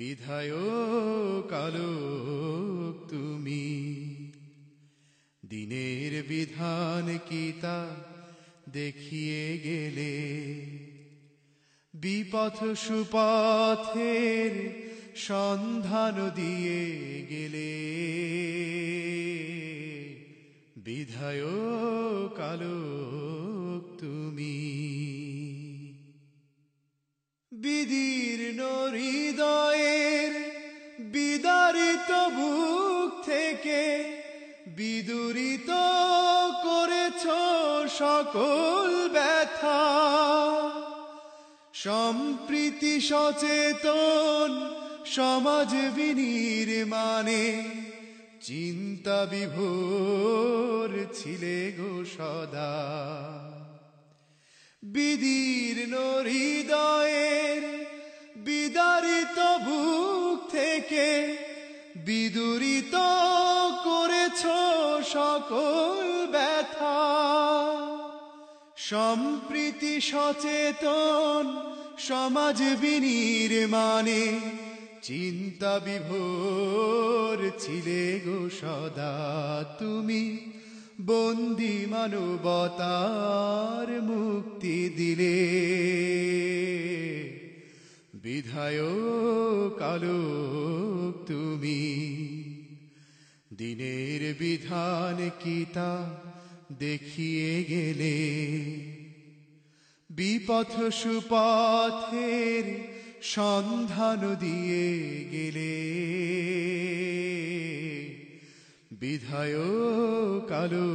বিধায় কালো তুমি। দিনের বিধান কি তা দেখিয়ে গেলে? বিপথ সুপথের সন্ধান দিয়ে গেলে। বিধায় কালো তুমি। বিদীর্ণ হৃদয়ের বিদারিত বুক থেকে বিদুরিত করেছ সকল ব্যথা। সম্প্রীতি সচেতন, সমাজ বিনির্মাণে চিন্তা বিভোর ছিলে গো সদা। বিদীর্ণ হৃদয়ের সকল ব্যথা। সম্প্রীতি সচেতন, সমাজ বিনির্মাণে চিন্তা বিভোর ছিলে গো সদা। তুমি বন্দি মানবতার মুক্তি দিলে। বিধায়ক কালো তুমি দিনের বিধান কিতা দেখিয়ে গেলে। বিপথ সুপথের সন্ধান দিয়ে গেলে। বিধায় কালো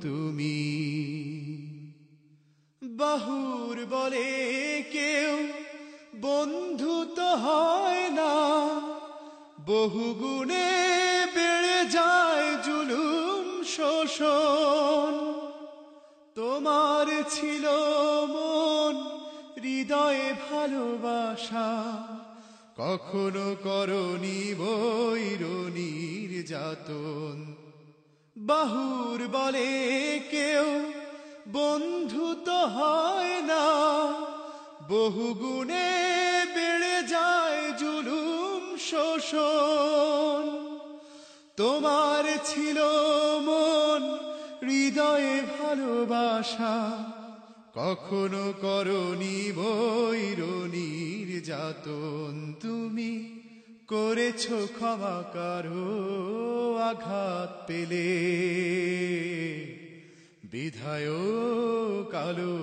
তুমি। বাহুর বলে কেউ বন্ধু তো হয় না। বহু গুণে বেড়ে যায় জুলুম শোষণ। তোমার ছিল মন, হৃদয়ে ভালোবাসা। কখনো করনি বৈরনির যাতন। বাহুর বলে কেউ বন্ধু তো হয় না। বহু গুণে বেড়ে যায় জুলুম শোষণ। তোমার ছিল মন, হৃদয়ে ভালোবাসা। কখনো করনি বৈরনির যাতন তুমি করেছ ক্ষমা, কারও আঘাত পেলে। বিধায় কালো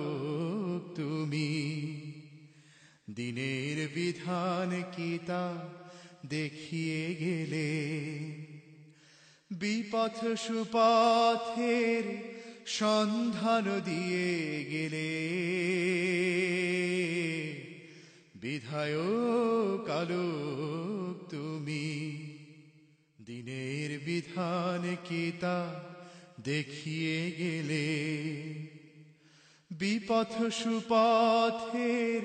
তুমি, দিনের বিধান কিতা দেখিয়ে গেলে? বিপথ সুপথের সন্ধান দিয়ে গেলে। বিধায় কালো তুমি দিনের বিধান কিতা দেখিয়ে গেলে। বিপথ সুপথের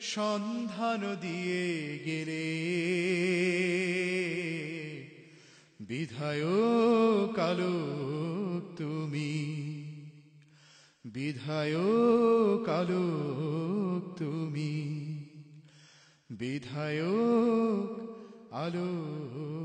সন্ধান দিয়ে গেলে। বিধায় কালো তুমি। বিধায় কালো তুমি। বিধায়ক আলো